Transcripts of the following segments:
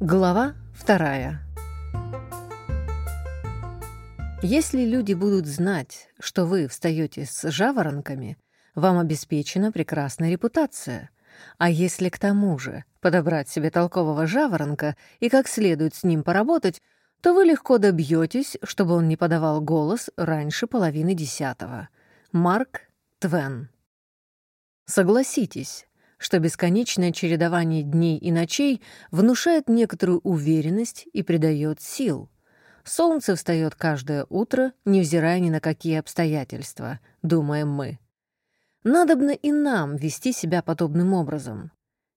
Глава вторая. Если люди будут знать, что вы встаете с жаворонками, вам обеспечена прекрасная репутация. А если к тому же подобрать себе толкового жаворонка и как следует с ним поработать, то вы легко добьетесь, чтобы он не подавал голос раньше половины десятого. Марк Твен. Согласитесь, что бесконечное чередование дней и ночей внушает некоторую уверенность и придает сил. Солнце встает каждое утро, невзирая ни на какие обстоятельства, думаем мы. Надобно и нам вести себя подобным образом.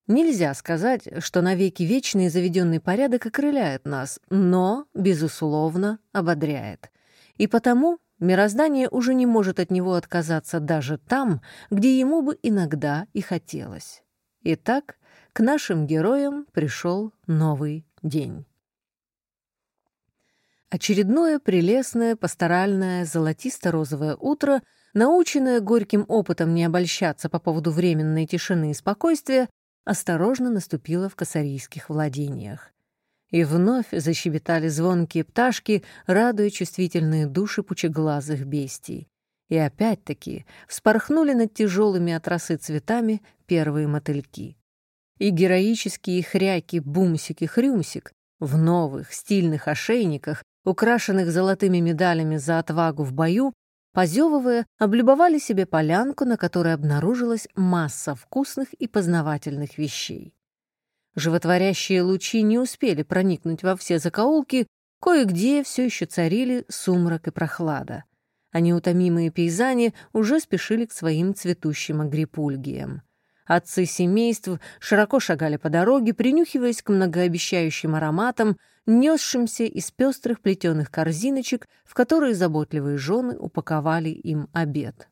Нельзя сказать, что навеки вечный заведенный порядок окрыляет нас, но, безусловно, ободряет. И потому Мироздание уже не может от него отказаться даже там, где ему бы иногда и хотелось. Итак, к нашим героям пришел новый день. Очередное прелестное, пасторальное, золотисто-розовое утро, наученное горьким опытом не обольщаться по поводу временной тишины и спокойствия, осторожно наступило в косарийских владениях. И вновь защебетали звонкие пташки, радуя чувствительные души пучеглазых бестий. И опять-таки вспорхнули над тяжелыми от цветами первые мотыльки. И героические хряки Бумсик-Хрюмсик в новых стильных ошейниках, украшенных золотыми медалями за отвагу в бою, позевывая, облюбовали себе полянку, на которой обнаружилась масса вкусных и познавательных вещей. Животворящие лучи не успели проникнуть во все закоулки, кое-где все еще царили сумрак и прохлада. А неутомимые пейзане уже спешили к своим цветущим агрипульгиям. Отцы семейств широко шагали по дороге, принюхиваясь к многообещающим ароматам, несшимся из пестрых плетеных корзиночек, в которые заботливые жены упаковали им обед.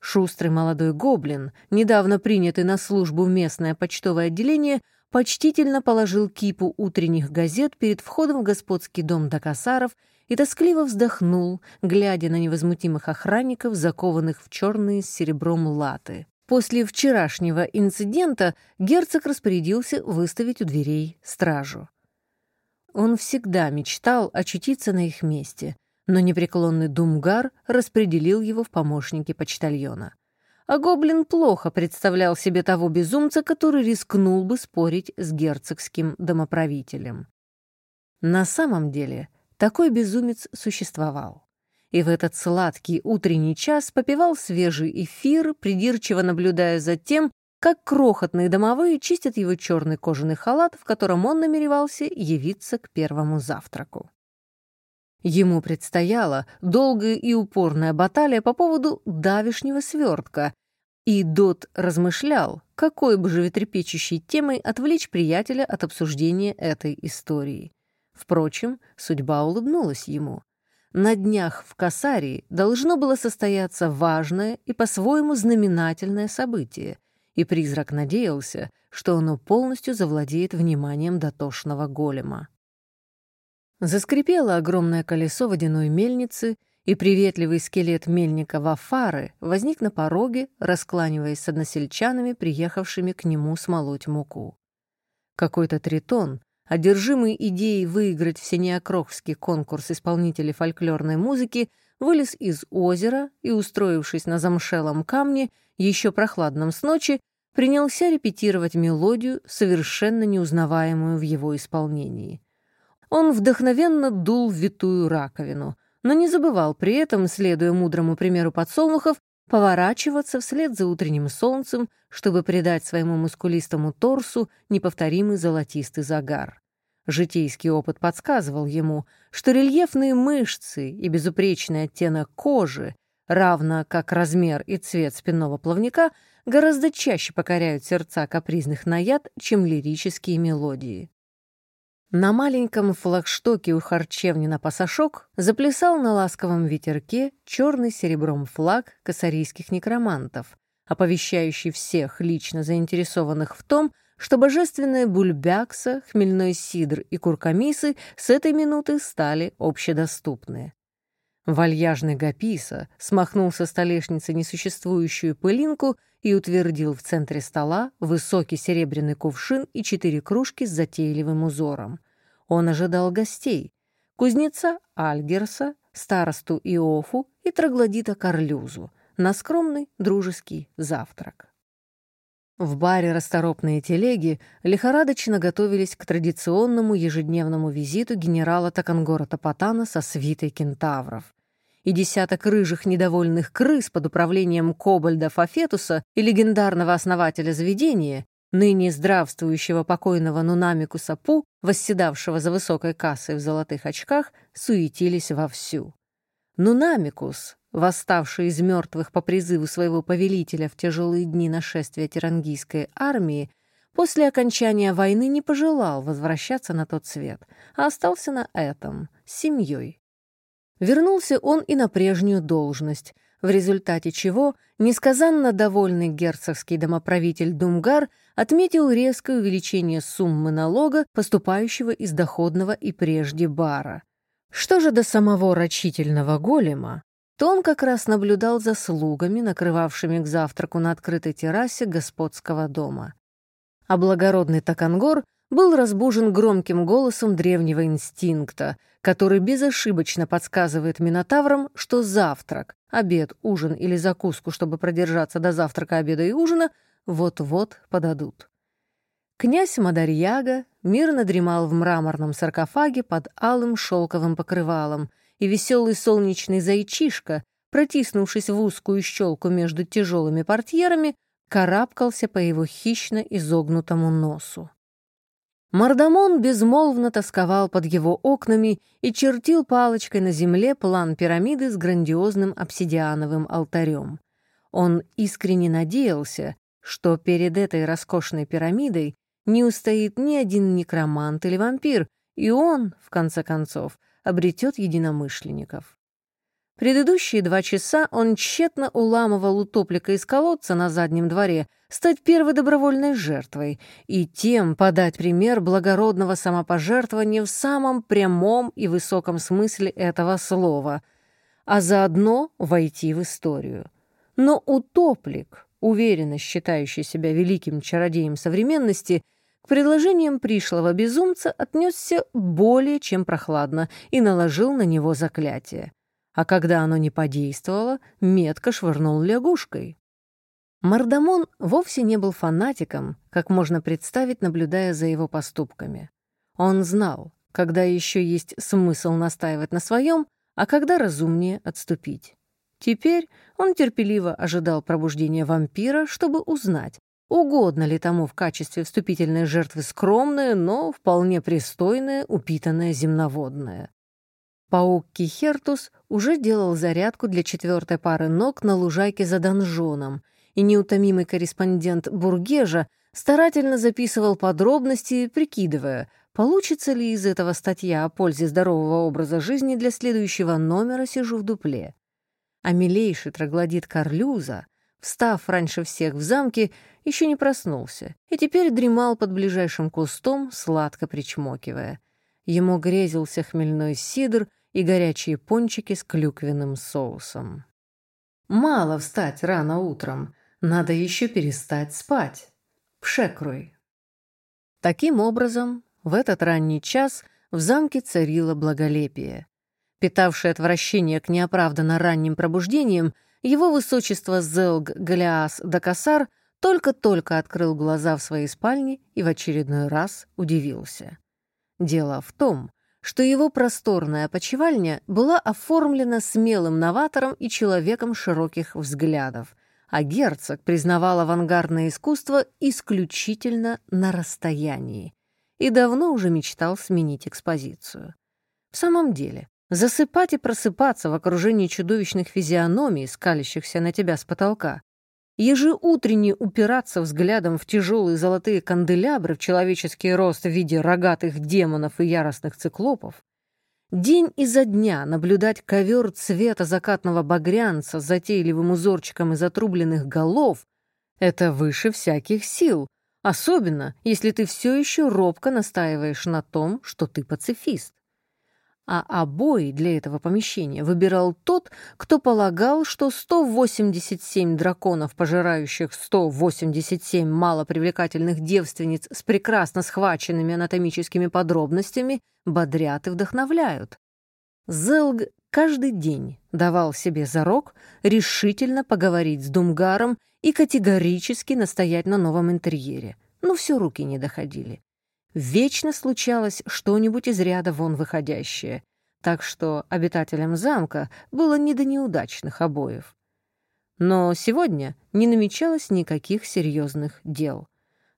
Шустрый молодой гоблин, недавно принятый на службу в местное почтовое отделение, почтительно положил кипу утренних газет перед входом в господский дом Дакасаров и тоскливо вздохнул, глядя на невозмутимых охранников, закованных в черные с серебром латы. После вчерашнего инцидента герцог распорядился выставить у дверей стражу. Он всегда мечтал очутиться на их месте, но непреклонный Думгар распределил его в помощники почтальона — а гоблин плохо представлял себе того безумца, который рискнул бы спорить с герцогским домоправителем. На самом деле такой безумец существовал. И в этот сладкий утренний час попивал свежий эфир, придирчиво наблюдая за тем, как крохотные домовые чистят его черный кожаный халат, в котором он намеревался явиться к первому завтраку. Ему предстояла долгая и упорная баталия по поводу давишнего свертка, и Дот размышлял, какой бы животрепещущей темой отвлечь приятеля от обсуждения этой истории. Впрочем, судьба улыбнулась ему. На днях в Касарии должно было состояться важное и по-своему знаменательное событие, и призрак надеялся, что оно полностью завладеет вниманием дотошного голема. Заскрипело огромное колесо водяной мельницы, и приветливый скелет мельника Вафары возник на пороге, раскланиваясь с односельчанами, приехавшими к нему смолоть муку. Какой-то тритон, одержимый идеей выиграть всенеокрохский конкурс исполнителей фольклорной музыки, вылез из озера и, устроившись на замшелом камне, еще прохладном с ночи, принялся репетировать мелодию, совершенно неузнаваемую в его исполнении. Он вдохновенно дул в витую раковину, но не забывал при этом, следуя мудрому примеру подсолнухов, поворачиваться вслед за утренним солнцем, чтобы придать своему мускулистому торсу неповторимый золотистый загар. Житейский опыт подсказывал ему, что рельефные мышцы и безупречный оттенок кожи, равно как размер и цвет спинного плавника, гораздо чаще покоряют сердца капризных наяд, чем лирические мелодии. На маленьком флагштоке у харчевни на пасашок заплясал на ласковом ветерке черный серебром флаг косарийских некромантов, оповещающий всех лично заинтересованных в том, что божественная бульбякса, хмельной сидр и куркамисы с этой минуты стали общедоступны. Вальяжный Гаписа смахнул со столешницы несуществующую пылинку и утвердил в центре стола высокий серебряный кувшин и четыре кружки с затейливым узором. Он ожидал гостей — кузнеца Альгерса, старосту Иофу и троглодита Карлюзу на скромный дружеский завтрак. В баре «Расторопные телеги» лихорадочно готовились к традиционному ежедневному визиту генерала Такангора Топотана со свитой кентавров. И десяток рыжих недовольных крыс под управлением Кобальда Фафетуса и легендарного основателя заведения, ныне здравствующего покойного Нунамикуса Пу, восседавшего за высокой кассой в золотых очках, суетились вовсю. Нунамикус, восставший из мертвых по призыву своего повелителя в тяжелые дни нашествия тирангийской армии, после окончания войны не пожелал возвращаться на тот свет, а остался на этом, с семьей. Вернулся он и на прежнюю должность, в результате чего несказанно довольный герцогский домоправитель Думгар отметил резкое увеличение суммы налога, поступающего из доходного и прежде бара. Что же до самого рачительного голема, то он как раз наблюдал за слугами, накрывавшими к завтраку на открытой террасе господского дома. А благородный Такангор был разбужен громким голосом древнего инстинкта, который безошибочно подсказывает минотаврам, что завтрак, обед, ужин или закуску, чтобы продержаться до завтрака, обеда и ужина, вот-вот подадут. Князь Мадарьяга мирно дремал в мраморном саркофаге под алым шелковым покрывалом — и веселый солнечный зайчишка, протиснувшись в узкую щелку между тяжелыми портьерами, карабкался по его хищно изогнутому носу. Мардамон безмолвно тосковал под его окнами и чертил палочкой на земле план пирамиды с грандиозным обсидиановым алтарем. Он искренне надеялся, что перед этой роскошной пирамидой не устоит ни один некромант или вампир, и он, в конце концов, обретет единомышленников. Предыдущие два часа он тщетно уламывал утоплика из колодца на заднем дворе стать первой добровольной жертвой и тем подать пример благородного самопожертвования в самом прямом и высоком смысле этого слова, а заодно войти в историю. Но утоплик, уверенно считающий себя великим чародеем современности, — к предложениям пришлого безумца отнесся более чем прохладно и наложил на него заклятие. А когда оно не подействовало, метко швырнул лягушкой. Мардамон вовсе не был фанатиком, как можно представить, наблюдая за его поступками. Он знал, когда еще есть смысл настаивать на своем, а когда разумнее отступить. Теперь он терпеливо ожидал пробуждения вампира, чтобы узнать, Угодно ли тому в качестве вступительной жертвы скромное, но вполне пристойное, упитанное земноводное? Паук Кихертус уже делал зарядку для четвертой пары ног на лужайке за донжоном, и неутомимый корреспондент Бургежа старательно записывал подробности, прикидывая, получится ли из этого статья о пользе здорового образа жизни для следующего номера «Сижу в дупле». А милейший троглодит Карлюза — встав раньше всех в замке, еще не проснулся и теперь дремал под ближайшим кустом, сладко причмокивая. Ему грезился хмельной сидр и горячие пончики с клюквенным соусом. «Мало встать рано утром, надо еще перестать спать. Пшекруй». Таким образом, в этот ранний час в замке царило благолепие. Питавшее отвращение к неоправданно ранним пробуждениям, его высочество Зелг Галиас Дакасар только-только открыл глаза в своей спальне и в очередной раз удивился. Дело в том, что его просторная опочивальня была оформлена смелым новатором и человеком широких взглядов, а герцог признавал авангардное искусство исключительно на расстоянии и давно уже мечтал сменить экспозицию. В самом деле, Засыпать и просыпаться в окружении чудовищных физиономий, скалящихся на тебя с потолка. Ежеутренне упираться взглядом в тяжелые золотые канделябры в человеческий рост в виде рогатых демонов и яростных циклопов. День изо дня наблюдать ковер цвета закатного багрянца с затейливым узорчиком из отрубленных голов — это выше всяких сил, особенно если ты все еще робко настаиваешь на том, что ты пацифист. А обои для этого помещения выбирал тот, кто полагал, что 187 драконов, пожирающих 187 малопривлекательных девственниц с прекрасно схваченными анатомическими подробностями, бодрят и вдохновляют. Зелг каждый день давал себе зарок решительно поговорить с Думгаром и категорически настоять на новом интерьере, но все руки не доходили. Вечно случалось что-нибудь из ряда вон выходящее, так что обитателям замка было не до неудачных обоев. Но сегодня не намечалось никаких серьезных дел.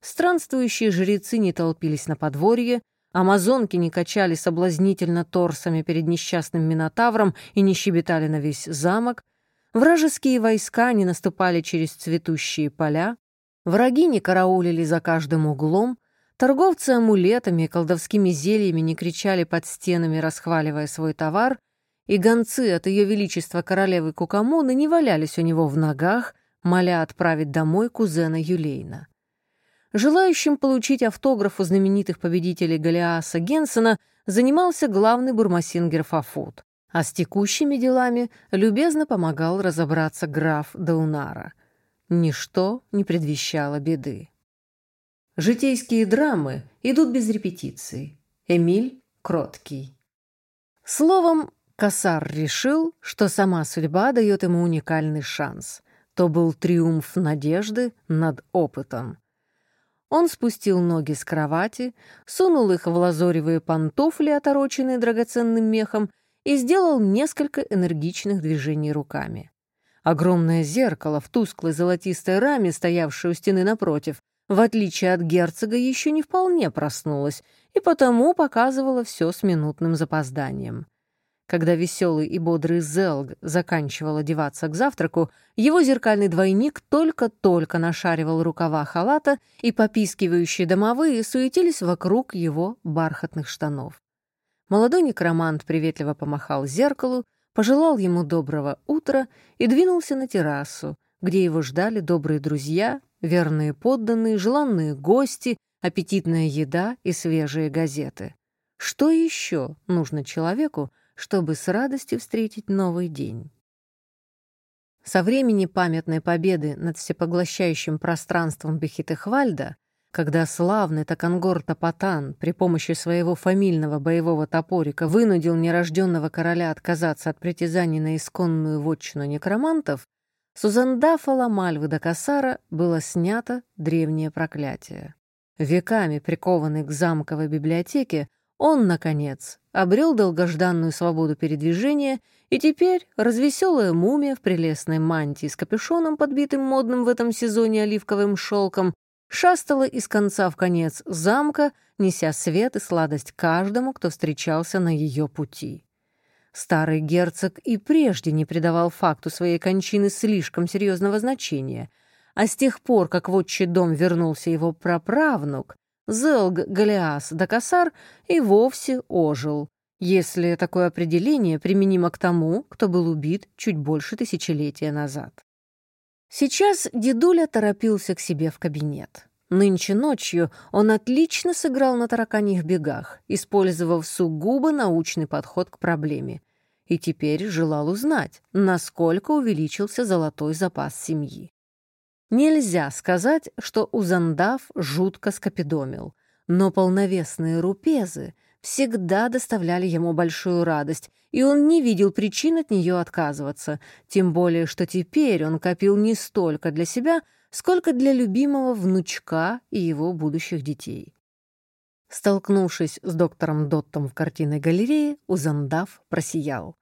Странствующие жрецы не толпились на подворье, амазонки не качали соблазнительно торсами перед несчастным Минотавром и не щебетали на весь замок, вражеские войска не наступали через цветущие поля, враги не караулили за каждым углом, Торговцы амулетами и колдовскими зельями не кричали под стенами, расхваливая свой товар, и гонцы от ее величества королевы Кукамоны не валялись у него в ногах, моля отправить домой кузена Юлейна. Желающим получить автограф у знаменитых победителей Голиаса Генсена занимался главный бурмасингер Фафут, а с текущими делами любезно помогал разобраться граф Даунара. Ничто не предвещало беды. Житейские драмы идут без репетиций. Эмиль кроткий. Словом, Касар решил, что сама судьба дает ему уникальный шанс. То был триумф надежды над опытом. Он спустил ноги с кровати, сунул их в лазоревые пантофли, отороченные драгоценным мехом, и сделал несколько энергичных движений руками. Огромное зеркало в тусклой золотистой раме, стоявшее у стены напротив, в отличие от герцога, еще не вполне проснулась и потому показывала все с минутным запозданием. Когда веселый и бодрый Зелг заканчивал одеваться к завтраку, его зеркальный двойник только-только нашаривал рукава халата, и попискивающие домовые суетились вокруг его бархатных штанов. Молодой некромант приветливо помахал зеркалу, пожелал ему доброго утра и двинулся на террасу, где его ждали добрые друзья, верные подданные, желанные гости, аппетитная еда и свежие газеты. Что еще нужно человеку, чтобы с радостью встретить новый день? Со времени памятной победы над всепоглощающим пространством Бехитехвальда, когда славный Такангор Тапатан при помощи своего фамильного боевого топорика вынудил нерожденного короля отказаться от притязаний на исконную вотчину некромантов, с Узандафа Ламальвы до Касара было снято древнее проклятие. Веками прикованный к замковой библиотеке, он, наконец, обрел долгожданную свободу передвижения, и теперь развеселая мумия в прелестной мантии с капюшоном, подбитым модным в этом сезоне оливковым шелком, шастала из конца в конец замка, неся свет и сладость каждому, кто встречался на ее пути. Старый герцог и прежде не придавал факту своей кончины слишком серьезного значения, а с тех пор, как в отчий дом вернулся его праправнук, Зелг Галиас Дакасар и вовсе ожил, если такое определение применимо к тому, кто был убит чуть больше тысячелетия назад. Сейчас дедуля торопился к себе в кабинет. Нынче ночью он отлично сыграл на тараканьих бегах, использовав сугубо научный подход к проблеме и теперь желал узнать, насколько увеличился золотой запас семьи. Нельзя сказать, что Узандав жутко скопидомил, но полновесные рупезы всегда доставляли ему большую радость, и он не видел причин от нее отказываться, тем более, что теперь он копил не столько для себя, сколько для любимого внучка и его будущих детей. Столкнувшись с доктором Доттом в картинной галерее, Узандав просиял.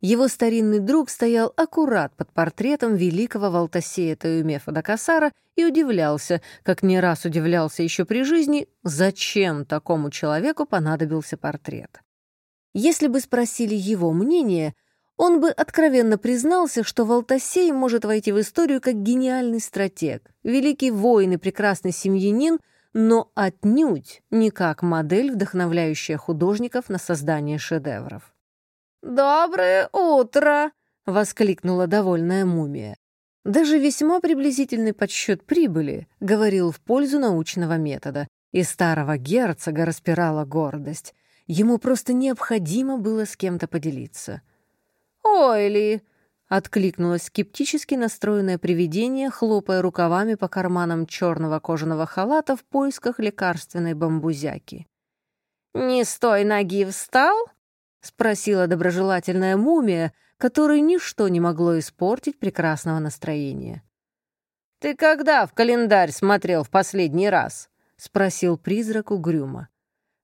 Его старинный друг стоял аккурат под портретом великого Валтасея Таюмефа Дакасара и удивлялся, как не раз удивлялся еще при жизни, зачем такому человеку понадобился портрет. Если бы спросили его мнение, он бы откровенно признался, что Валтасей может войти в историю как гениальный стратег, великий воин и прекрасный семьянин, но отнюдь не как модель, вдохновляющая художников на создание шедевров. «Доброе утро!» — воскликнула довольная мумия. Даже весьма приблизительный подсчет прибыли говорил в пользу научного метода, и старого герцога распирала гордость. Ему просто необходимо было с кем-то поделиться. «Ой ли!» — откликнулось скептически настроенное привидение, хлопая рукавами по карманам черного кожаного халата в поисках лекарственной бамбузяки. «Не с той ноги встал?» — спросила доброжелательная мумия, которой ничто не могло испортить прекрасного настроения. «Ты когда в календарь смотрел в последний раз?» — спросил призрак угрюмо.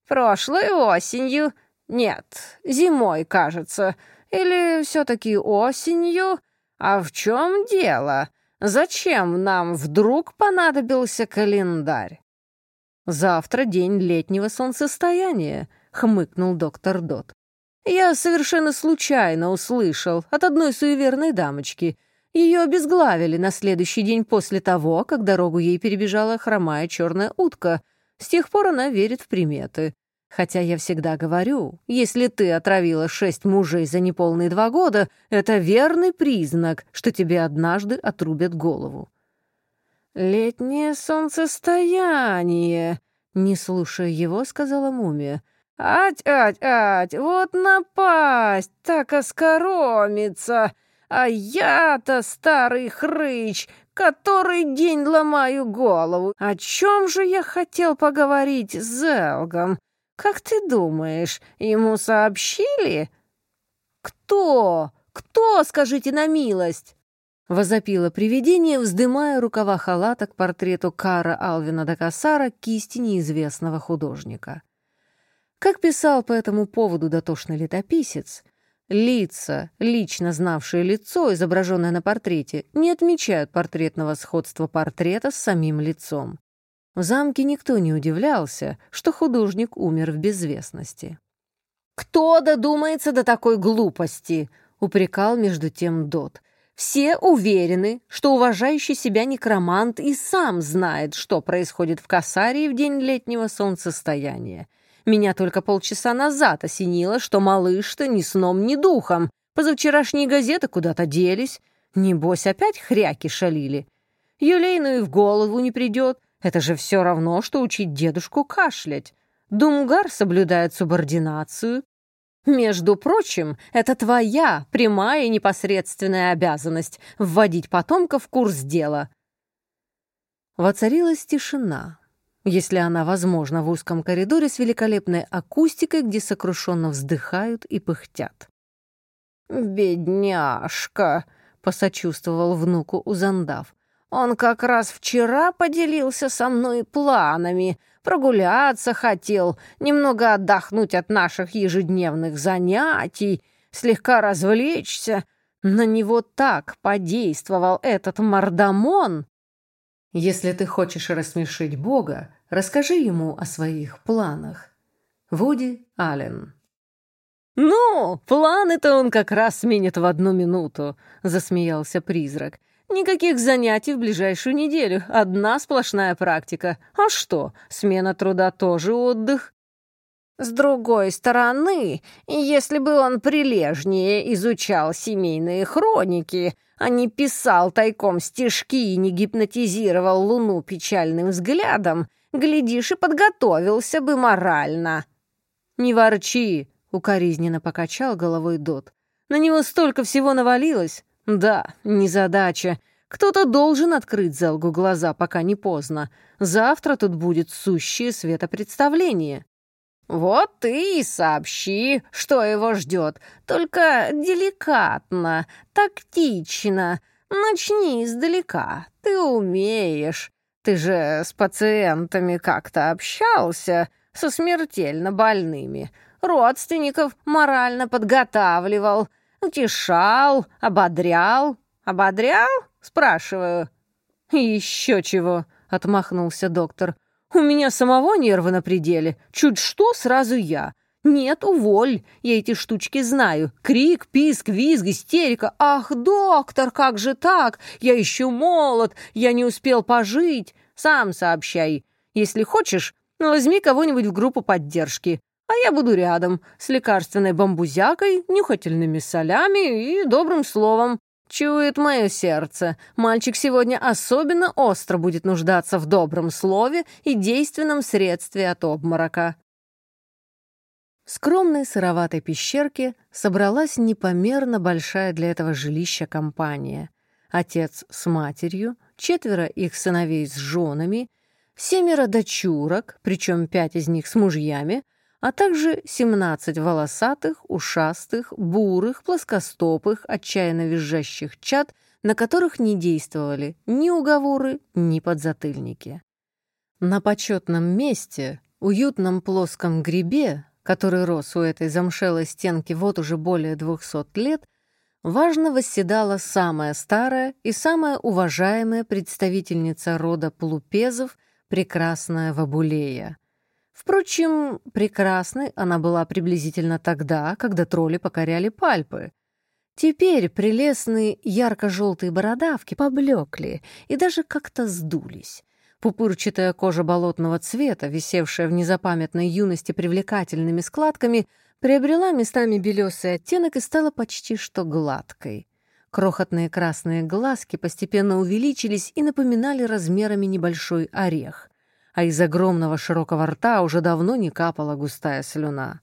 «Прошлой осенью. Нет, зимой, кажется. Или все-таки осенью? А в чем дело? Зачем нам вдруг понадобился календарь?» «Завтра день летнего солнцестояния», — хмыкнул доктор Дот. «Я совершенно случайно услышал от одной суеверной дамочки. Ее обезглавили на следующий день после того, как дорогу ей перебежала хромая черная утка. С тех пор она верит в приметы. Хотя я всегда говорю, если ты отравила шесть мужей за неполные два года, это верный признак, что тебе однажды отрубят голову. «Летнее солнцестояние», — не слушая его, сказала мумия. «Ать, ать, ать, вот напасть, так оскоромится! А я-то старый хрыч, который день ломаю голову. О чем же я хотел поговорить с Зелгом? Как ты думаешь, ему сообщили?» «Кто? Кто, скажите на милость?» — возопило привидение, вздымая рукава халата к портрету Кара Алвина Дакасара кисти неизвестного художника. Как писал по этому поводу дотошный летописец, лица, лично знавшие лицо, изображенное на портрете, не отмечают портретного сходства портрета с самим лицом. В замке никто не удивлялся, что художник умер в безвестности. «Кто додумается до такой глупости?» — упрекал между тем Дот. Все уверены, что уважающий себя некромант и сам знает, что происходит в Касарии в день летнего солнцестояния. Меня только полчаса назад осенило, что малыш-то ни сном, ни духом. Позавчерашние газеты куда-то делись. Небось, опять хряки шалили. Юлейну и в голову не придет. Это же все равно, что учить дедушку кашлять. Думгар соблюдает субординацию, между прочим, это твоя прямая и непосредственная обязанность — вводить потомков в курс дела. Воцарилась тишина, если она возможна в узком коридоре с великолепной акустикой, где сокрушенно вздыхают и пыхтят. «Бедняжка!» — посочувствовал внуку Узандав. «Он как раз вчера поделился со мной планами — Прогуляться хотел, немного отдохнуть от наших ежедневных занятий, слегка развлечься. На него так подействовал этот мордамон. Если ты хочешь рассмешить Бога, расскажи ему о своих планах. Вуди Аллен «Ну, планы-то он как раз сменит в одну минуту», — засмеялся призрак. Никаких занятий в ближайшую неделю, одна сплошная практика. А что, смена труда тоже отдых? С другой стороны, если бы он прилежнее изучал семейные хроники, а не писал тайком стишки и не гипнотизировал Луну печальным взглядом, глядишь, и подготовился бы морально. «Не ворчи», — укоризненно покачал головой Дот. «На него столько всего навалилось. Да, незадача. Кто-то должен открыть Зелгу глаза, пока не поздно. Завтра тут будет сущее светопредставление. Вот ты и сообщи, что его ждет. Только деликатно, тактично. Начни издалека. Ты умеешь. Ты же с пациентами как-то общался, со смертельно больными. Родственников морально подготавливал — Утешал, ободрял. Ободрял? Спрашиваю. Еще чего, отмахнулся доктор. У меня самого нервы на пределе. Чуть что, сразу я. Нет, уволь, я эти штучки знаю. Крик, писк, визг, истерика. Ах, доктор, как же так? Я еще молод, я не успел пожить. Сам сообщай. Если хочешь, возьми кого-нибудь в группу поддержки а я буду рядом с лекарственной бамбузякой, нюхательными солями и добрым словом. Чует мое сердце. Мальчик сегодня особенно остро будет нуждаться в добром слове и действенном средстве от обморока. В скромной сыроватой пещерке собралась непомерно большая для этого жилища компания. Отец с матерью, четверо их сыновей с женами, семеро дочурок, причем пять из них с мужьями, а также семнадцать волосатых, ушастых, бурых, плоскостопых, отчаянно визжащих чад, на которых не действовали ни уговоры, ни подзатыльники. На почетном месте, уютном плоском грибе, который рос у этой замшелой стенки вот уже более двухсот лет, важно восседала самая старая и самая уважаемая представительница рода полупезов, прекрасная Вабулея. Впрочем, прекрасной она была приблизительно тогда, когда тролли покоряли пальпы. Теперь прелестные ярко-желтые бородавки поблекли и даже как-то сдулись. Пупырчатая кожа болотного цвета, висевшая в незапамятной юности привлекательными складками, приобрела местами белесый оттенок и стала почти что гладкой. Крохотные красные глазки постепенно увеличились и напоминали размерами небольшой орех, а из огромного широкого рта уже давно не капала густая слюна.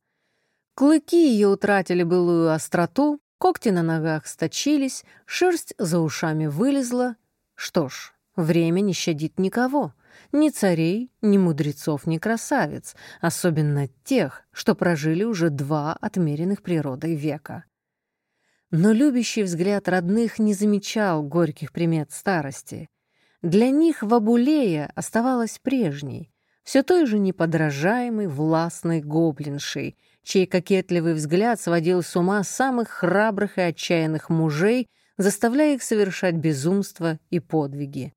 Клыки ее утратили былую остроту, когти на ногах сточились, шерсть за ушами вылезла. Что ж, Время не щадит никого, ни царей, ни мудрецов, ни красавиц, особенно тех, что прожили уже два отмеренных природой века. Но любящий взгляд родных не замечал горьких примет старости. Для них Вабулея оставалась прежней, все той же неподражаемой властной гоблиншей, чей кокетливый взгляд сводил с ума самых храбрых и отчаянных мужей, заставляя их совершать безумства и подвиги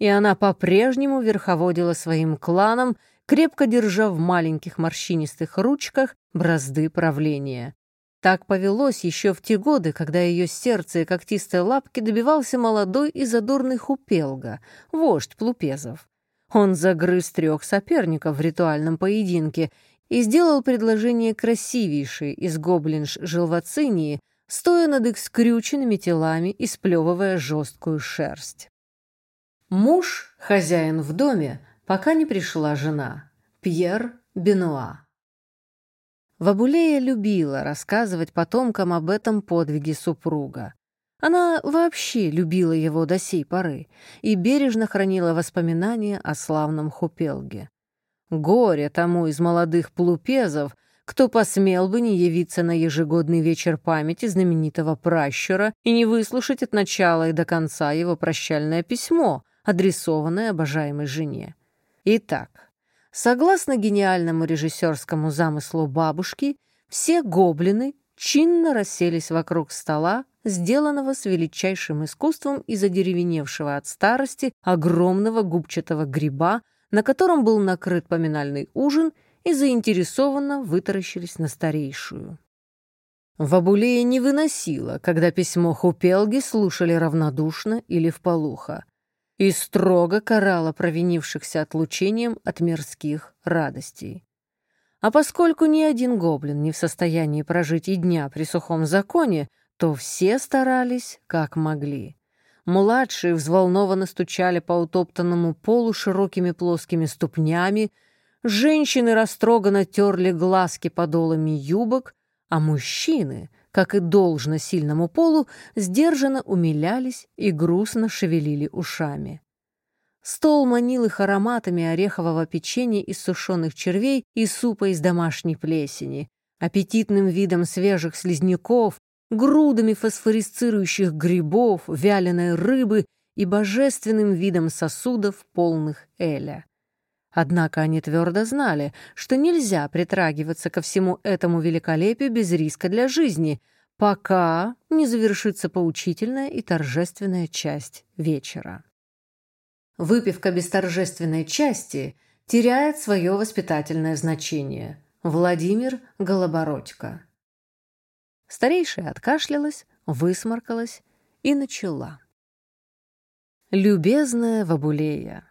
и она по-прежнему верховодила своим кланом, крепко держа в маленьких морщинистых ручках бразды правления. Так повелось еще в те годы, когда ее сердце и когтистые лапки добивался молодой и задорный хупелга, вождь Плупезов. Он загрыз трех соперников в ритуальном поединке и сделал предложение красивейшей из гоблинш желвацинии, стоя над их скрюченными телами и сплевывая жесткую шерсть. Муж — хозяин в доме, пока не пришла жена. Пьер Бенуа. Вабулея любила рассказывать потомкам об этом подвиге супруга. Она вообще любила его до сей поры и бережно хранила воспоминания о славном Хупелге. Горе тому из молодых плупезов, кто посмел бы не явиться на ежегодный вечер памяти знаменитого пращура и не выслушать от начала и до конца его прощальное письмо, адресованное обожаемой жене. Итак, согласно гениальному режиссерскому замыслу бабушки, все гоблины чинно расселись вокруг стола, сделанного с величайшим искусством из одеревеневшего от старости огромного губчатого гриба, на котором был накрыт поминальный ужин, и заинтересованно вытаращились на старейшую. Вабулея не выносила, когда письмо Хупелги слушали равнодушно или вполуха и строго карала провинившихся отлучением от мирских радостей. А поскольку ни один гоблин не в состоянии прожить и дня при сухом законе, то все старались как могли. Младшие взволнованно стучали по утоптанному полу широкими плоскими ступнями, женщины растроганно терли глазки подолами юбок, а мужчины — как и должно сильному полу, сдержанно умилялись и грустно шевелили ушами. Стол манил их ароматами орехового печенья из сушеных червей и супа из домашней плесени, аппетитным видом свежих слизняков, грудами фосфорисцирующих грибов, вяленой рыбы и божественным видом сосудов, полных эля. Однако они твердо знали, что нельзя притрагиваться ко всему этому великолепию без риска для жизни, пока не завершится поучительная и торжественная часть вечера. Выпивка без торжественной части теряет свое воспитательное значение. Владимир Голобородько. Старейшая откашлялась, высморкалась и начала. «Любезная Вабулея,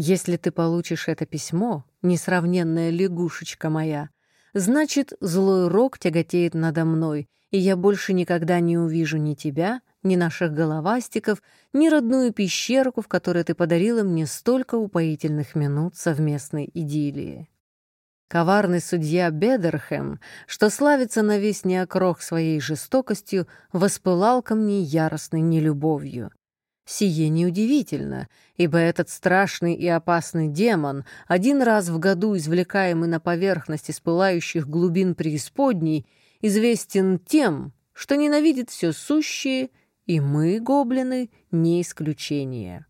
если ты получишь это письмо, несравненная лягушечка моя, значит, злой рок тяготеет надо мной, и я больше никогда не увижу ни тебя, ни наших головастиков, ни родную пещерку, в которой ты подарила мне столько упоительных минут совместной идиллии. Коварный судья Бедерхэм, что славится на весь неокрох своей жестокостью, воспылал ко мне яростной нелюбовью. Сие неудивительно, ибо этот страшный и опасный демон, один раз в году извлекаемый на поверхность из пылающих глубин преисподней, известен тем, что ненавидит все сущее, и мы, гоблины, не исключение.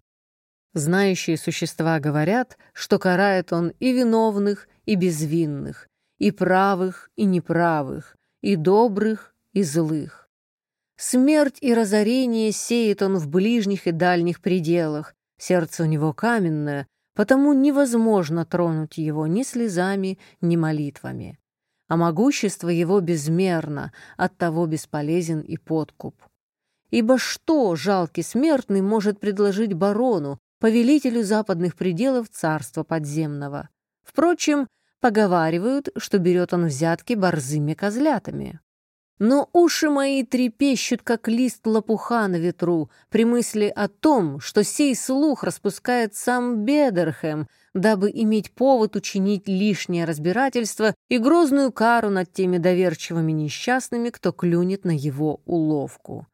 Знающие существа говорят, что карает он и виновных, и безвинных, и правых, и неправых, и добрых, и злых. Смерть и разорение сеет он в ближних и дальних пределах, сердце у него каменное, потому невозможно тронуть его ни слезами, ни молитвами. А могущество его безмерно, оттого бесполезен и подкуп. Ибо что жалкий смертный может предложить барону, повелителю западных пределов царства подземного? Впрочем, поговаривают, что берет он взятки борзыми козлятами. Но уши мои трепещут, как лист лопуха на ветру, при мысли о том, что сей слух распускает сам Бедерхэм, дабы иметь повод учинить лишнее разбирательство и грозную кару над теми доверчивыми несчастными, кто клюнет на его уловку.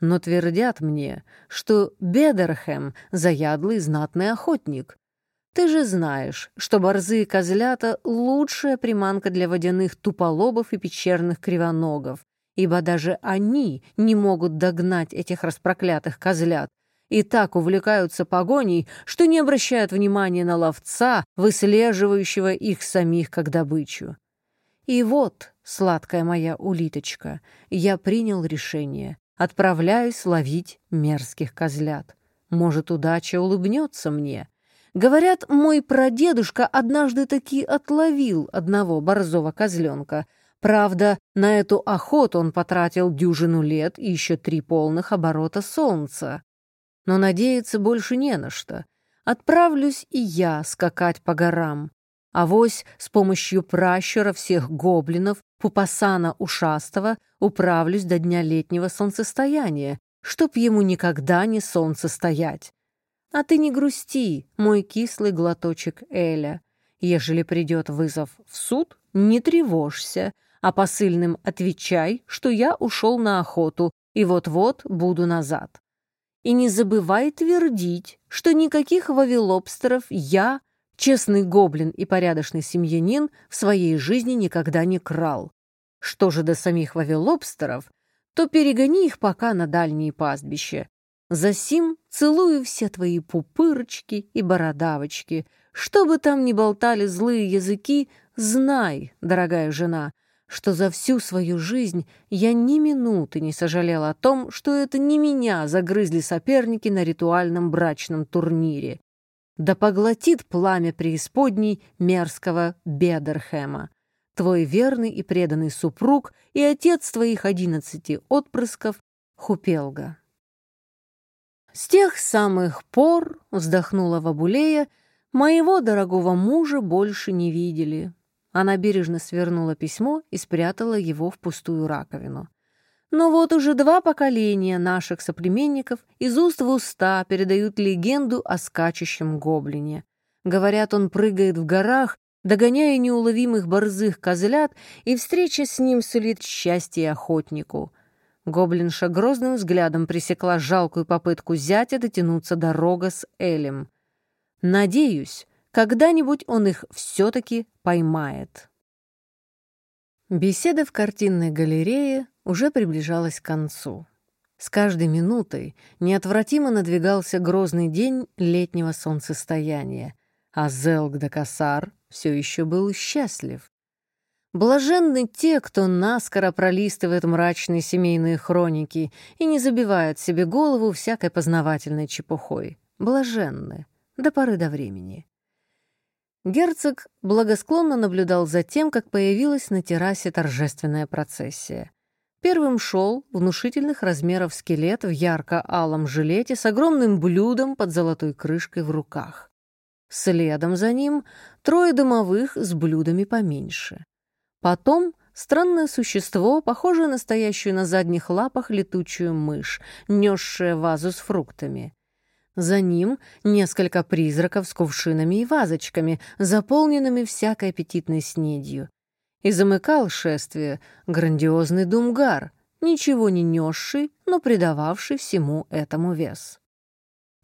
Но твердят мне, что Бедерхэм — заядлый знатный охотник, ты же знаешь, что борзые козлята — лучшая приманка для водяных туполобов и пещерных кривоногов, ибо даже они не могут догнать этих распроклятых козлят и так увлекаются погоней, что не обращают внимания на ловца, выслеживающего их самих как добычу. И вот, сладкая моя улиточка, я принял решение. Отправляюсь ловить мерзких козлят. Может, удача улыбнется мне — Говорят, мой прадедушка однажды таки отловил одного борзого козленка. Правда, на эту охоту он потратил дюжину лет и еще три полных оборота солнца. Но надеяться больше не на что. Отправлюсь и я скакать по горам. Авось с помощью пращура всех гоблинов, пупасана ушастого, управлюсь до дня летнего солнцестояния, чтоб ему никогда не солнце стоять. А ты не грусти, мой кислый глоточек Эля. Ежели придет вызов в суд, не тревожься, а посыльным отвечай, что я ушел на охоту и вот-вот буду назад. И не забывай твердить, что никаких вавилобстеров я, честный гоблин и порядочный семьянин, в своей жизни никогда не крал. Что же до самих вавилобстеров, то перегони их пока на дальние пастбища, Засим целую все твои пупырочки и бородавочки. Что бы там ни болтали злые языки, знай, дорогая жена, что за всю свою жизнь я ни минуты не сожалела о том, что это не меня загрызли соперники на ритуальном брачном турнире. Да поглотит пламя преисподней мерзкого Бедерхэма. Твой верный и преданный супруг и отец твоих одиннадцати отпрысков Хупелга. С тех самых пор, вздохнула Вабулея, моего дорогого мужа больше не видели. Она бережно свернула письмо и спрятала его в пустую раковину. Но вот уже два поколения наших соплеменников из уст в уста передают легенду о скачущем гоблине. Говорят, он прыгает в горах, догоняя неуловимых борзых козлят, и встреча с ним сулит счастье охотнику — Гоблинша грозным взглядом пресекла жалкую попытку зятя дотянуться до рога с Элем. «Надеюсь, когда-нибудь он их все-таки поймает». Беседа в картинной галерее уже приближалась к концу. С каждой минутой неотвратимо надвигался грозный день летнего солнцестояния, а Зелг де Кассар все еще был счастлив. Блаженны те, кто наскоро пролистывает мрачные семейные хроники и не забивает себе голову всякой познавательной чепухой. Блаженны. До поры до времени. Герцог благосклонно наблюдал за тем, как появилась на террасе торжественная процессия. Первым шел внушительных размеров скелет в ярко-алом жилете с огромным блюдом под золотой крышкой в руках. Следом за ним трое домовых с блюдами поменьше. Потом странное существо, похожее на стоящую на задних лапах летучую мышь, несшее вазу с фруктами. За ним несколько призраков с кувшинами и вазочками, заполненными всякой аппетитной снедью. И замыкал шествие грандиозный думгар, ничего не несший, но придававший всему этому вес.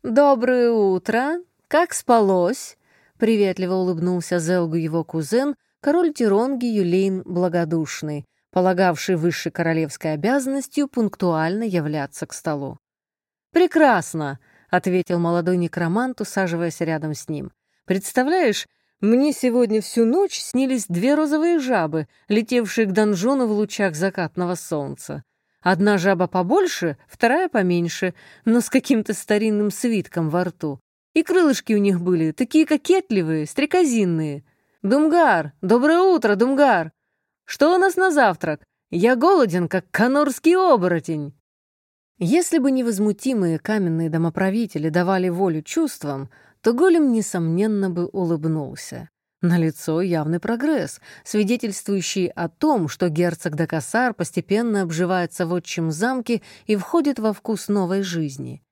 «Доброе утро! Как спалось?» — приветливо улыбнулся Зелгу его кузен, король Тиронги Юлейн Благодушный, полагавший высшей королевской обязанностью пунктуально являться к столу. «Прекрасно!» — ответил молодой некромант, усаживаясь рядом с ним. «Представляешь, мне сегодня всю ночь снились две розовые жабы, летевшие к донжону в лучах закатного солнца. Одна жаба побольше, вторая поменьше, но с каким-то старинным свитком во рту. И крылышки у них были такие кокетливые, стрекозинные. «Думгар! Доброе утро, Думгар! Что у нас на завтрак? Я голоден, как конорский оборотень!» Если бы невозмутимые каменные домоправители давали волю чувствам, то голем, несомненно, бы улыбнулся. На лицо явный прогресс, свидетельствующий о том, что герцог Дакасар постепенно обживается в отчим замке и входит во вкус новой жизни.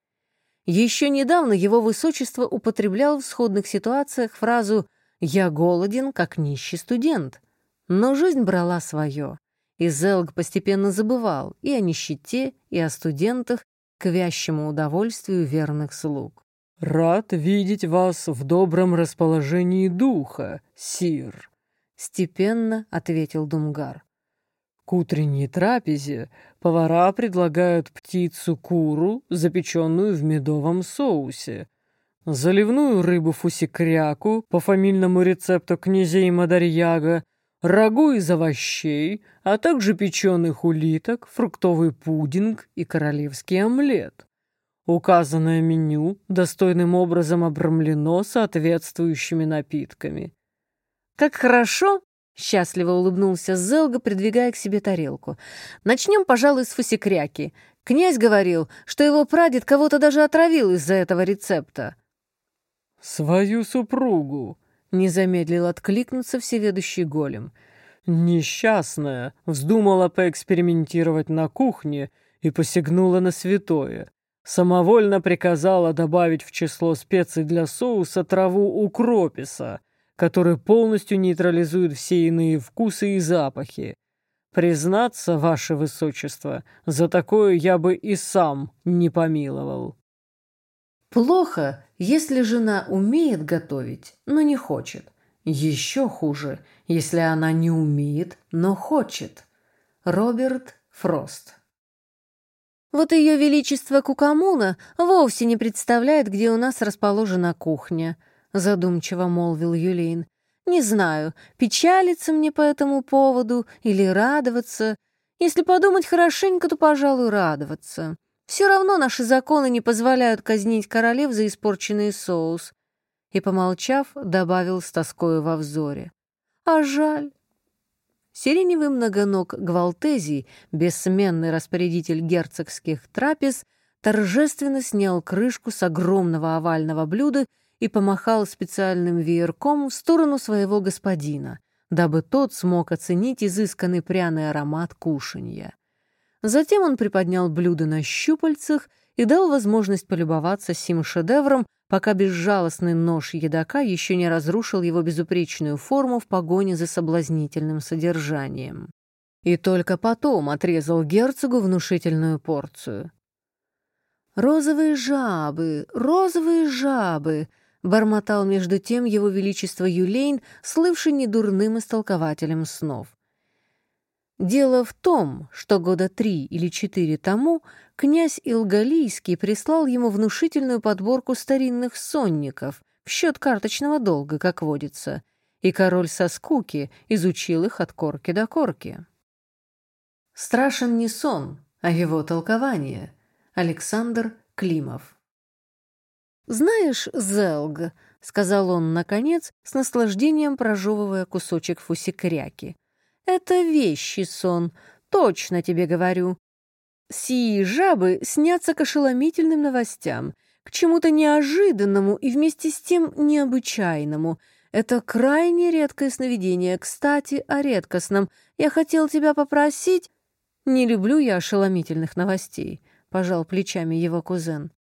Еще недавно его высочество употреблял в сходных ситуациях фразу «Я голоден, как нищий студент». Но жизнь брала свое. И Зелг постепенно забывал и о нищете, и о студентах к вящему удовольствию верных слуг. «Рад видеть вас в добром расположении духа, сир», — степенно ответил Думгар. «К утренней трапезе повара предлагают птицу-куру, запеченную в медовом соусе, заливную рыбу фусикряку по фамильному рецепту князей Мадарьяга, рагу из овощей, а также печеных улиток, фруктовый пудинг и королевский омлет. Указанное меню достойным образом обрамлено соответствующими напитками. «Как хорошо!» — счастливо улыбнулся Зелга, придвигая к себе тарелку. «Начнем, пожалуй, с фусикряки. Князь говорил, что его прадед кого-то даже отравил из-за этого рецепта». «Свою супругу», не замедлил откликнуться всеведущий голем. Несчастная вздумала поэкспериментировать на кухне и посягнула на святое. Самовольно приказала добавить в число специй для соуса траву укрописа, который полностью нейтрализует все иные вкусы и запахи. Признаться, ваше высочество, за такое я бы и сам не помиловал. Плохо, если жена умеет готовить, но не хочет. Еще хуже, если она не умеет, но хочет. Роберт Фрост Вот ее величество Кукамуна вовсе не представляет, где у нас расположена кухня, задумчиво молвил Юлейн. Не знаю, печалиться мне по этому поводу или радоваться. Если подумать хорошенько, то, пожалуй, радоваться. Все равно наши законы не позволяют казнить королев за испорченный соус. И, помолчав, добавил с тоскою во взоре. А жаль. Сиреневый многоног Гвалтезий, бессменный распорядитель герцогских трапез, торжественно снял крышку с огромного овального блюда и помахал специальным веерком в сторону своего господина, дабы тот смог оценить изысканный пряный аромат кушанья. Затем он приподнял блюдо на щупальцах и дал возможность полюбоваться сим шедевром, пока безжалостный нож едока еще не разрушил его безупречную форму в погоне за соблазнительным содержанием. И только потом отрезал герцогу внушительную порцию. «Розовые жабы, розовые жабы!» — бормотал между тем его величество Юлейн, слывший недурным истолкователем снов. Дело в том, что года три или четыре тому князь Илгалийский прислал ему внушительную подборку старинных сонников в счет карточного долга, как водится, и король со скуки изучил их от корки до корки. Страшен не сон, а его толкование. Александр Климов «Знаешь, Зелг», — сказал он, наконец, с наслаждением прожевывая кусочек фусикряки, это вещий сон, точно тебе говорю. Сии жабы снятся к ошеломительным новостям, к чему-то неожиданному и вместе с тем необычайному. Это крайне редкое сновидение. Кстати, о редкостном. Я хотел тебя попросить... Не люблю я ошеломительных новостей, — пожал плечами его кузен.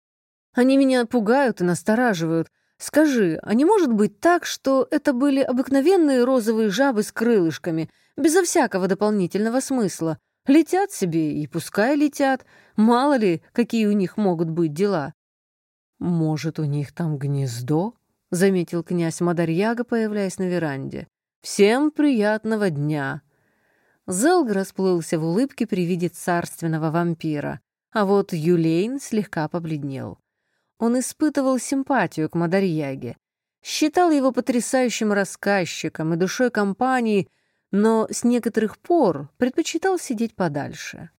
Они меня пугают и настораживают. Скажи, а не может быть так, что это были обыкновенные розовые жабы с крылышками, безо всякого дополнительного смысла? Летят себе и пускай летят. Мало ли, какие у них могут быть дела. «Может, у них там гнездо?» — заметил князь Мадарьяга, появляясь на веранде. «Всем приятного дня!» Зелг расплылся в улыбке при виде царственного вампира, а вот Юлейн слегка побледнел. Он испытывал симпатию к Мадарьяге, считал его потрясающим рассказчиком и душой компании, но с некоторых пор предпочитал сидеть подальше.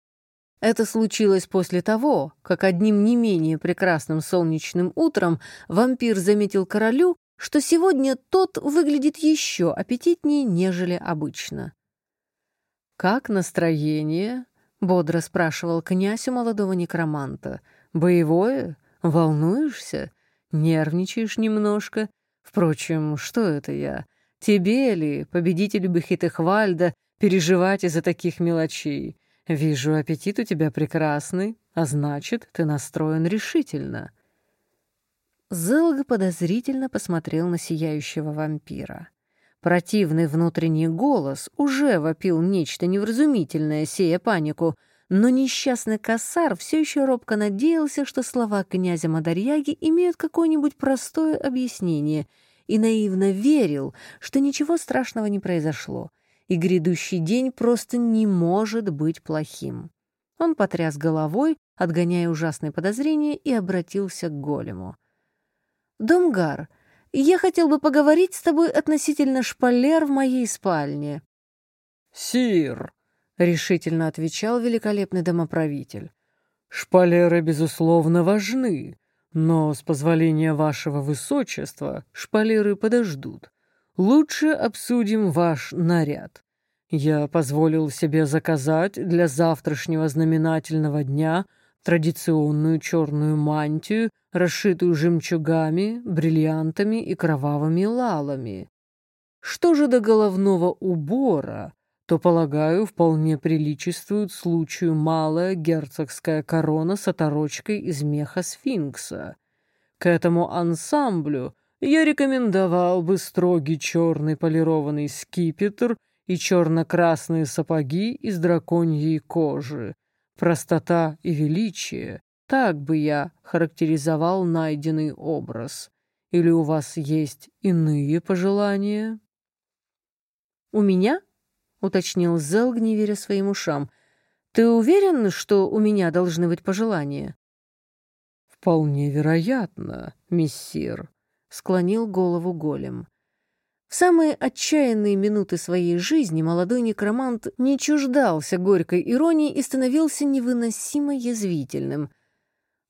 Это случилось после того, как одним не менее прекрасным солнечным утром вампир заметил королю, что сегодня тот выглядит еще аппетитнее, нежели обычно. «Как настроение?» — бодро спрашивал князь у молодого некроманта. «Боевое? Волнуешься? Нервничаешь немножко? Впрочем, что это я? Тебе ли, победителю Бехитехвальда, переживать из-за таких мелочей? Вижу, аппетит у тебя прекрасный, а значит, ты настроен решительно». Зелга подозрительно посмотрел на сияющего вампира. Противный внутренний голос уже вопил нечто невразумительное, сея панику, но несчастный косар все еще робко надеялся, что слова князя Мадарьяги имеют какое-нибудь простое объяснение, и наивно верил, что ничего страшного не произошло, и грядущий день просто не может быть плохим. Он потряс головой, отгоняя ужасные подозрения, и обратился к голему. «Домгар, я хотел бы поговорить с тобой относительно шпалер в моей спальне». «Сир», — решительно отвечал великолепный домоправитель, «шпалеры, безусловно, важны, но, с позволения вашего высочества, шпалеры подождут. Лучше обсудим ваш наряд. Я позволил себе заказать для завтрашнего знаменательного дня традиционную черную мантию расшитую жемчугами, бриллиантами и кровавыми лалами. Что же до головного убора, то, полагаю, вполне приличествует случаю малая герцогская корона с оторочкой из меха сфинкса. К этому ансамблю я рекомендовал бы строгий черный полированный скипетр и черно-красные сапоги из драконьей кожи. Простота и величие так бы я характеризовал найденный образ. Или у вас есть иные пожелания? «У меня?» — уточнил Зелг, не веря своим ушам. «Ты уверен, что у меня должны быть пожелания?» «Вполне вероятно, мессир», — склонил голову голем. В самые отчаянные минуты своей жизни молодой некромант не чуждался горькой иронии и становился невыносимо язвительным —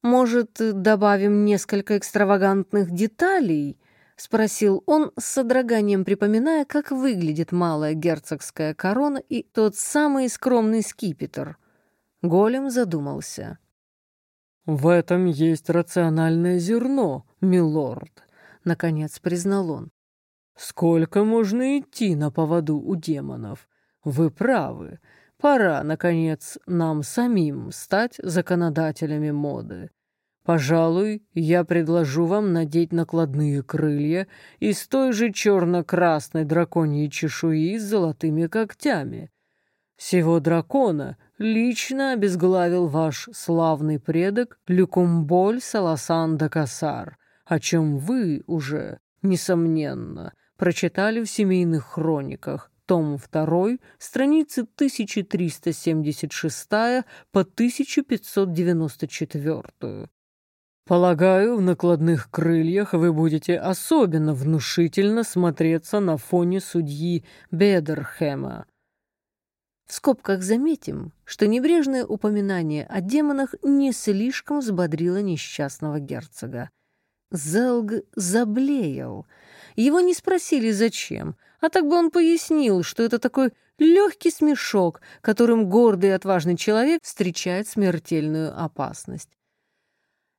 «Может, добавим несколько экстравагантных деталей?» — спросил он с содроганием, припоминая, как выглядит малая герцогская корона и тот самый скромный скипетр. Голем задумался. «В этом есть рациональное зерно, милорд», — наконец признал он. «Сколько можно идти на поводу у демонов? Вы правы. Пора, наконец, нам самим стать законодателями моды. Пожалуй, я предложу вам надеть накладные крылья из той же черно-красной драконьей чешуи с золотыми когтями. Сего дракона лично обезглавил ваш славный предок Люкумболь Саласан Дакасар, о чем вы уже, несомненно, прочитали в семейных хрониках, том 2, страницы 1376 по 1594. Полагаю, в накладных крыльях вы будете особенно внушительно смотреться на фоне судьи Бедерхема. В скобках заметим, что небрежное упоминание о демонах не слишком взбодрило несчастного герцога. Зелг заблеял. Его не спросили, зачем, а так бы он пояснил, что это такой легкий смешок, которым гордый и отважный человек встречает смертельную опасность.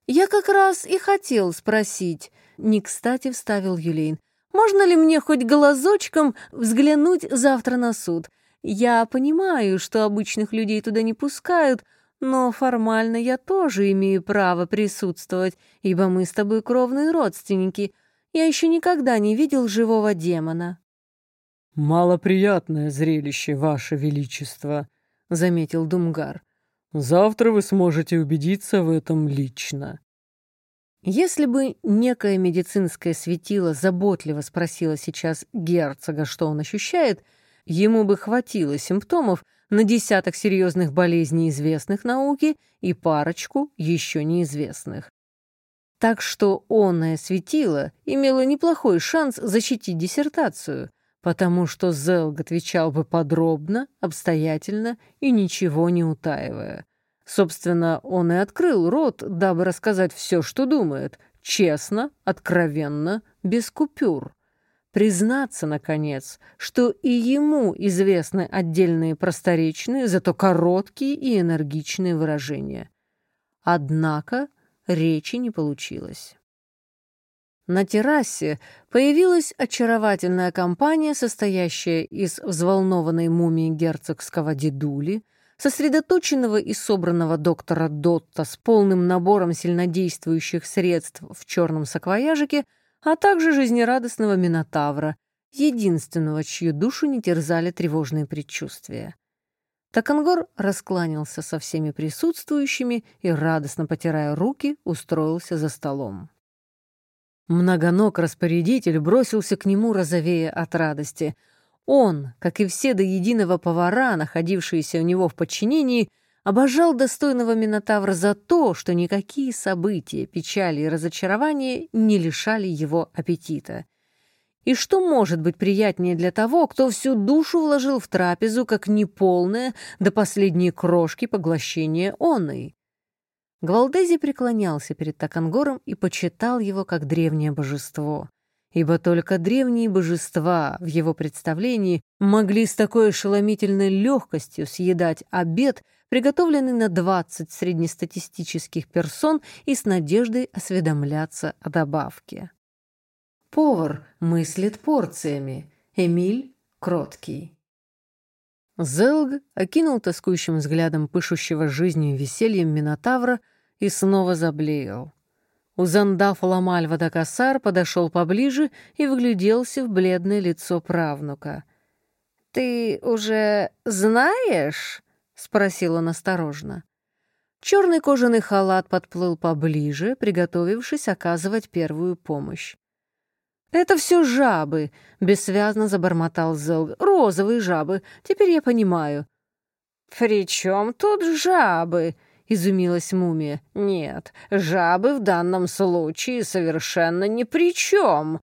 «Я как раз и хотел спросить», — не кстати вставил Юлейн, «можно ли мне хоть глазочком взглянуть завтра на суд? Я понимаю, что обычных людей туда не пускают, но формально я тоже имею право присутствовать, ибо мы с тобой кровные родственники. Я еще никогда не видел живого демона». «Малоприятное зрелище, Ваше Величество», — заметил Думгар. «Завтра вы сможете убедиться в этом лично». Если бы некое медицинское светило заботливо спросило сейчас герцога, что он ощущает, ему бы хватило симптомов на десяток серьезных болезней, известных науке, и парочку еще неизвестных. Так что онное светило имело неплохой шанс защитить диссертацию, потому что Зелг отвечал бы подробно, обстоятельно и ничего не утаивая. Собственно, он и открыл рот, дабы рассказать все, что думает, честно, откровенно, без купюр. Признаться, наконец, что и ему известны отдельные просторечные, зато короткие и энергичные выражения. Однако речи не получилось. На террасе появилась очаровательная компания, состоящая из взволнованной мумии герцогского дедули, сосредоточенного и собранного доктора Дотта с полным набором сильнодействующих средств в черном саквояжике, а также жизнерадостного Минотавра, единственного, чью душу не терзали тревожные предчувствия. Такангор раскланялся со всеми присутствующими и, радостно потирая руки, устроился за столом. Многоног распорядитель бросился к нему розовея от радости — он, как и все до единого повара, находившиеся у него в подчинении, обожал достойного Минотавра за то, что никакие события, печали и разочарования не лишали его аппетита. И что может быть приятнее для того, кто всю душу вложил в трапезу, как неполное до последней крошки поглощения онной? Гвалдези преклонялся перед Такангором и почитал его как древнее божество ибо только древние божества в его представлении могли с такой ошеломительной легкостью съедать обед, приготовленный на 20 среднестатистических персон и с надеждой осведомляться о добавке. Повар мыслит порциями, Эмиль — кроткий. Зелг окинул тоскующим взглядом пышущего жизнью весельем Минотавра и снова заблеял. Узандав Ламаль Вадакасар подошел поближе и вгляделся в бледное лицо правнука. «Ты уже знаешь?» — спросил он осторожно. Черный кожаный халат подплыл поближе, приготовившись оказывать первую помощь. «Это все жабы», — бессвязно забормотал Зелг. «Розовые жабы. Теперь я понимаю». «При чем тут жабы?» — изумилась мумия. «Нет, жабы в данном случае совершенно ни при чем.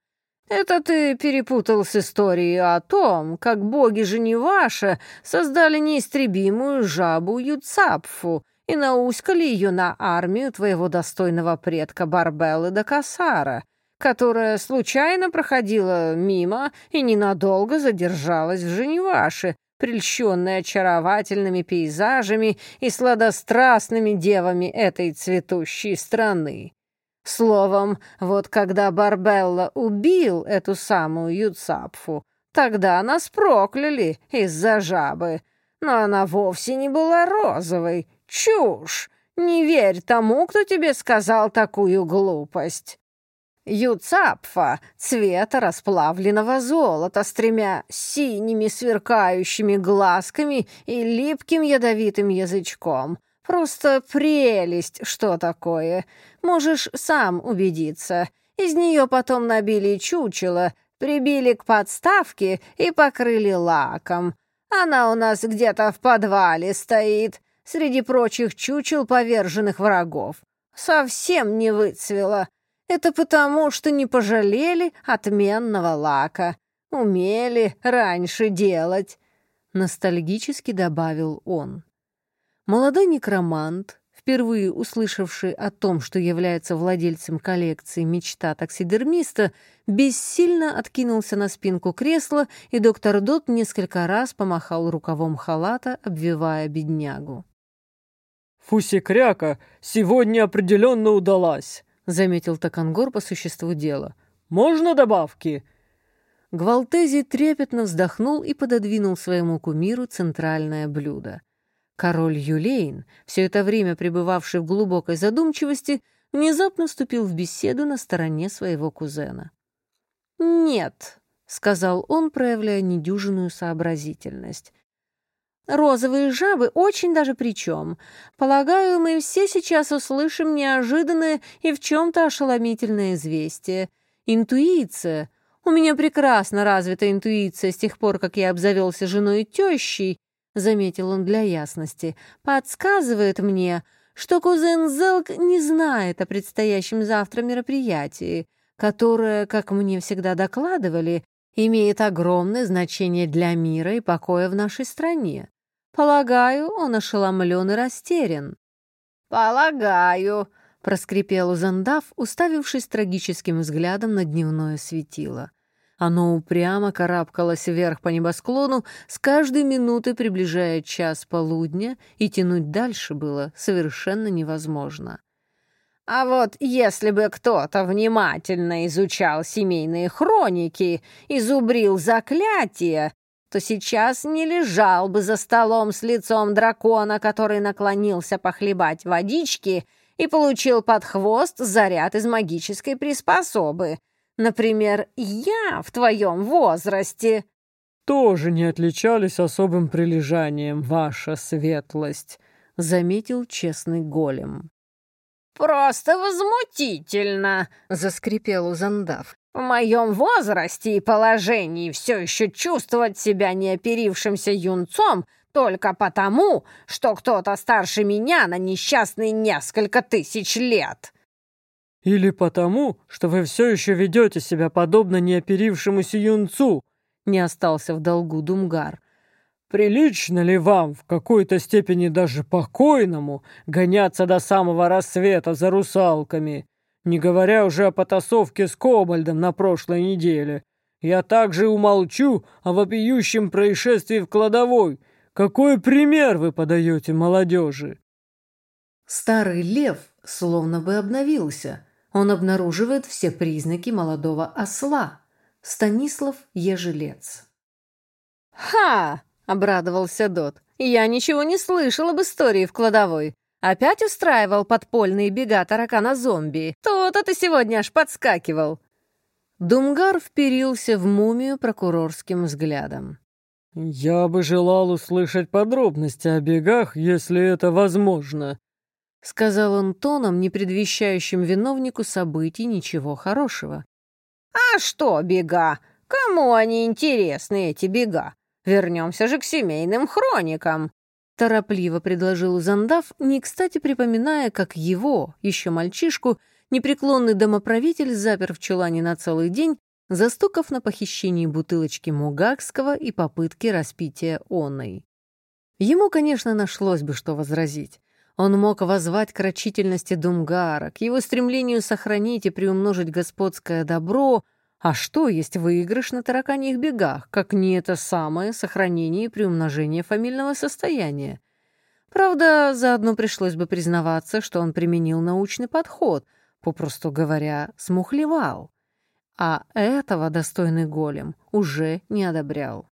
Это ты перепутал с историей о том, как боги же не ваши создали неистребимую жабу Юцапфу и науськали ее на армию твоего достойного предка Барбеллы до Касара, которая случайно проходила мимо и ненадолго задержалась в Женеваше, прельщенный очаровательными пейзажами и сладострастными девами этой цветущей страны. Словом, вот когда Барбелла убил эту самую Юцапфу, тогда нас прокляли из-за жабы. Но она вовсе не была розовой. Чушь! Не верь тому, кто тебе сказал такую глупость. Юцапфа цвета расплавленного золота с тремя синими сверкающими глазками и липким ядовитым язычком. Просто прелесть, что такое. Можешь сам убедиться. Из нее потом набили чучело, прибили к подставке и покрыли лаком. Она у нас где-то в подвале стоит, среди прочих чучел поверженных врагов. Совсем не выцвела. Это потому, что не пожалели отменного лака. Умели раньше делать», — ностальгически добавил он. Молодой некромант, впервые услышавший о том, что является владельцем коллекции «Мечта таксидермиста», бессильно откинулся на спинку кресла, и доктор Дот несколько раз помахал рукавом халата, обвивая беднягу. «Фуси-кряка сегодня определенно удалась!» — заметил Такангор по существу дела. «Можно добавки?» Гвалтези трепетно вздохнул и пододвинул своему кумиру центральное блюдо. Король Юлейн, все это время пребывавший в глубокой задумчивости, внезапно вступил в беседу на стороне своего кузена. «Нет», — сказал он, проявляя недюжинную сообразительность. «Розовые жабы очень даже при чем. Полагаю, мы все сейчас услышим неожиданное и в чем-то ошеломительное известие. Интуиция. У меня прекрасно развита интуиция с тех пор, как я обзавелся женой и тещей, — заметил он для ясности, — подсказывает мне, что кузен Зелк не знает о предстоящем завтра мероприятии, которое, как мне всегда докладывали, имеет огромное значение для мира и покоя в нашей стране. Полагаю, он ошеломлен и растерян. «Полагаю», — проскрипел Узандав, уставившись трагическим взглядом на дневное светило. Оно упрямо карабкалось вверх по небосклону, с каждой минутой приближая час полудня, и тянуть дальше было совершенно невозможно. «А вот если бы кто-то внимательно изучал семейные хроники и зубрил заклятия, то сейчас не лежал бы за столом с лицом дракона, который наклонился похлебать водички и получил под хвост заряд из магической приспособы — Например, я в твоем возрасте...» «Тоже не отличались особым прилежанием, ваша светлость», — заметил честный голем. «Просто возмутительно!» — заскрипел Узандав. «В моем возрасте и положении все еще чувствовать себя неоперившимся юнцом только потому, что кто-то старше меня на несчастные несколько тысяч лет!» Или потому, что вы все еще ведете себя подобно неоперившемуся юнцу, не остался в долгу Думгар. Прилично ли вам, в какой-то степени даже покойному, гоняться до самого рассвета за русалками? Не говоря уже о потасовке с Кобальдом на прошлой неделе. Я также умолчу о вопиющем происшествии в кладовой. Какой пример вы подаете молодежи? Старый лев словно бы обновился — он обнаруживает все признаки молодого осла. Станислав Ежелец. «Ха!» — обрадовался Дот. «Я ничего не слышал об истории в кладовой. Опять устраивал подпольные бега таракана-зомби. То-то ты сегодня аж подскакивал». Думгар вперился в мумию прокурорским взглядом. «Я бы желал услышать подробности о бегах, если это возможно», — сказал он тоном, не предвещающим виновнику событий ничего хорошего. «А что бега? Кому они интересны, эти бега? Вернемся же к семейным хроникам!» Торопливо предложил Зандав, не кстати припоминая, как его, еще мальчишку, непреклонный домоправитель запер в чулане на целый день, застукав на похищении бутылочки мугакского и попытки распития оной. Ему, конечно, нашлось бы что возразить. Он мог воззвать к рачительности Думгара, к его стремлению сохранить и приумножить господское добро, а что есть выигрыш на тараканьих бегах, как не это самое сохранение и приумножение фамильного состояния? Правда, заодно пришлось бы признаваться, что он применил научный подход, попросту говоря, смухлевал. А этого достойный голем уже не одобрял.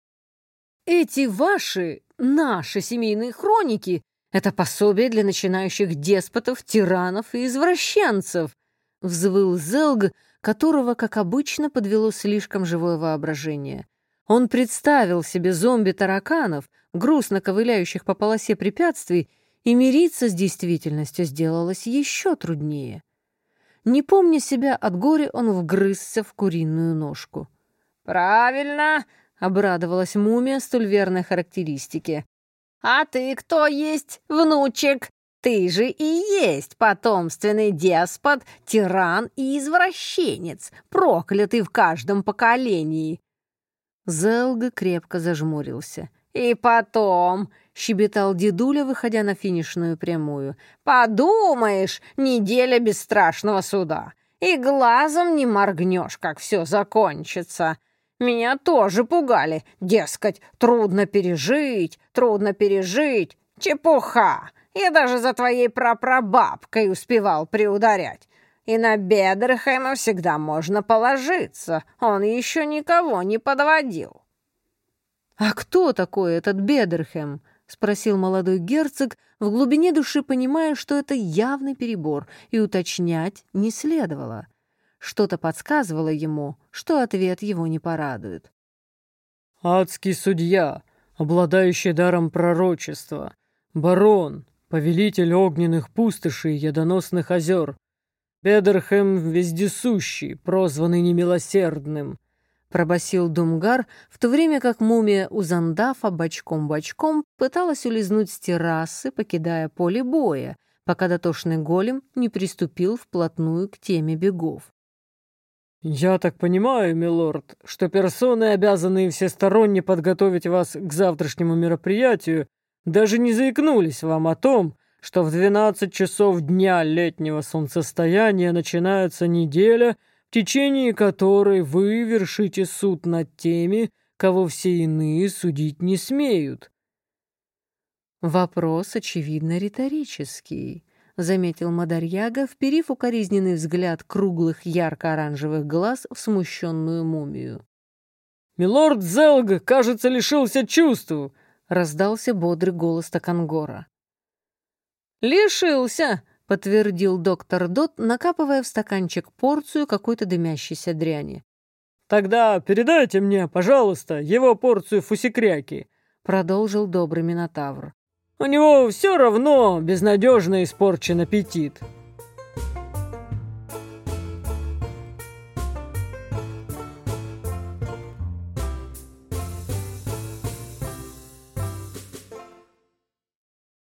«Эти ваши, наши семейные хроники это пособие для начинающих деспотов, тиранов и извращенцев!» — взвыл Зелг, которого, как обычно, подвело слишком живое воображение. Он представил себе зомби-тараканов, грустно ковыляющих по полосе препятствий, и мириться с действительностью сделалось еще труднее. Не помня себя от горя, он вгрызся в куриную ножку. «Правильно!» — обрадовалась мумия столь верной характеристике. «А ты кто есть, внучек? Ты же и есть потомственный деспот, тиран и извращенец, проклятый в каждом поколении». Зелга крепко зажмурился. «И потом», — щебетал дедуля, выходя на финишную прямую, «подумаешь, неделя бесстрашного суда, и глазом не моргнешь, как все закончится. Меня тоже пугали. Дескать, трудно пережить, трудно пережить. Чепуха! Я даже за твоей прапрабабкой успевал приударять. И на Бедерхема всегда можно положиться. Он еще никого не подводил. «А кто такой этот Бедерхем?» — спросил молодой герцог, в глубине души понимая, что это явный перебор, и уточнять не следовало. Что-то подсказывало ему, что ответ его не порадует. «Адский судья, обладающий даром пророчества, барон, повелитель огненных пустошей и ядоносных озер, Бедерхэм вездесущий, прозванный немилосердным, пробасил Думгар, в то время как мумия Узандафа бочком-бочком пыталась улизнуть с террасы, покидая поле боя, пока дотошный голем не приступил вплотную к теме бегов. «Я так понимаю, милорд, что персоны, обязанные всесторонне подготовить вас к завтрашнему мероприятию, даже не заикнулись вам о том, что в 12 часов дня летнего солнцестояния начинается неделя — течение которой вы вершите суд над теми, кого все иные судить не смеют. Вопрос, очевидно, риторический, заметил Мадарьяга, вперив укоризненный взгляд круглых ярко-оранжевых глаз в смущенную мумию. «Милорд Зелг, кажется, лишился чувств!» — раздался бодрый голос Такангора. «Лишился!» — подтвердил доктор Дот, накапывая в стаканчик порцию какой-то дымящейся дряни. «Тогда передайте мне, пожалуйста, его порцию фусикряки», — продолжил добрый Минотавр. «У него все равно безнадежно испорчен аппетит».